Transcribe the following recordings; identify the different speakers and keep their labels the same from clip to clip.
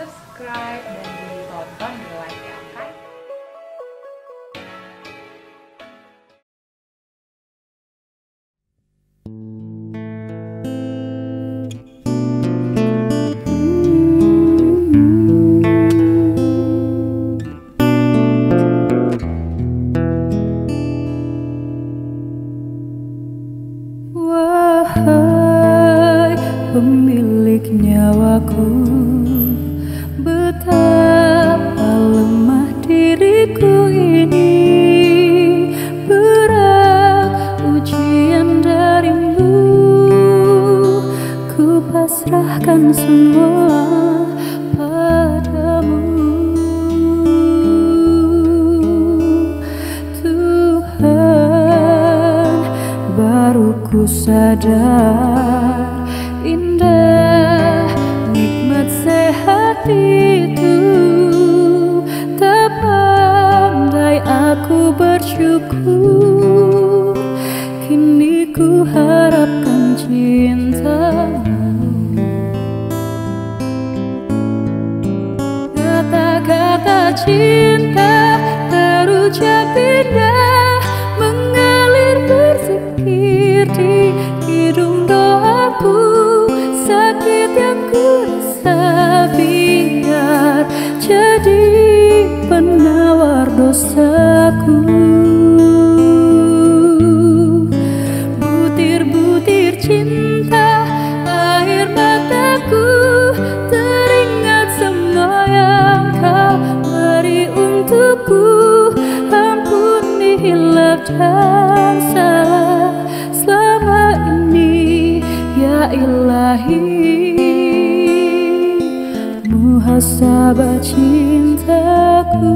Speaker 1: subscribe dan ditonton di like ya.
Speaker 2: Wahai pemilik nyawaku Ini berak ujian dariMu, ku pasrahkan semua padamu. Tuhan baruku sadar indah nikmat sehati. ilahi Muhasabah cintaku.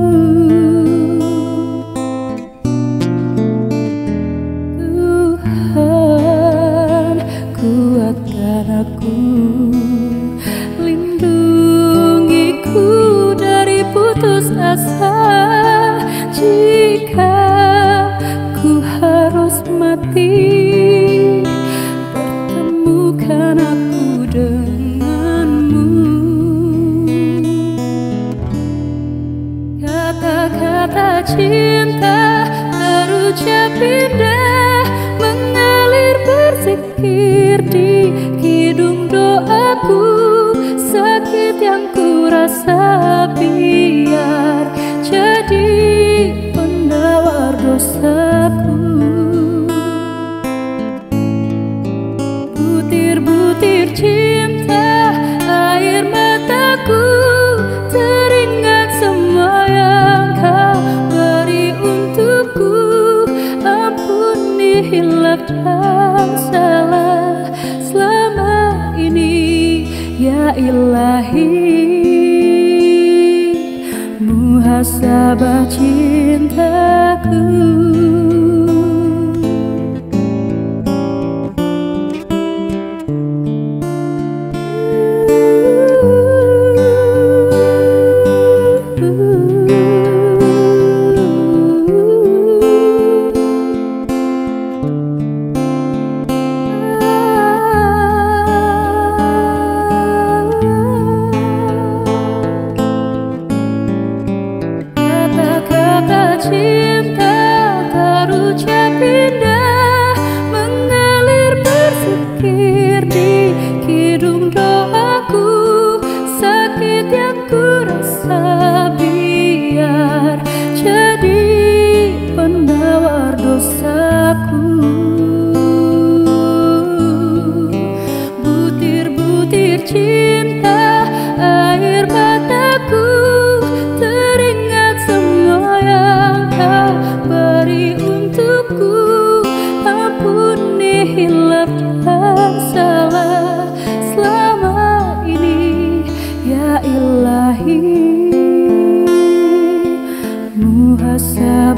Speaker 2: Tuhan kuatkan aku. Lindungiku dari putus asa. kata cinta Harusnya pindah Mengalir berzikir di hidung doaku Sakit yang ku rasapi ilahi Muhasabah cintaku.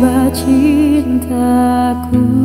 Speaker 2: Baca cintaku.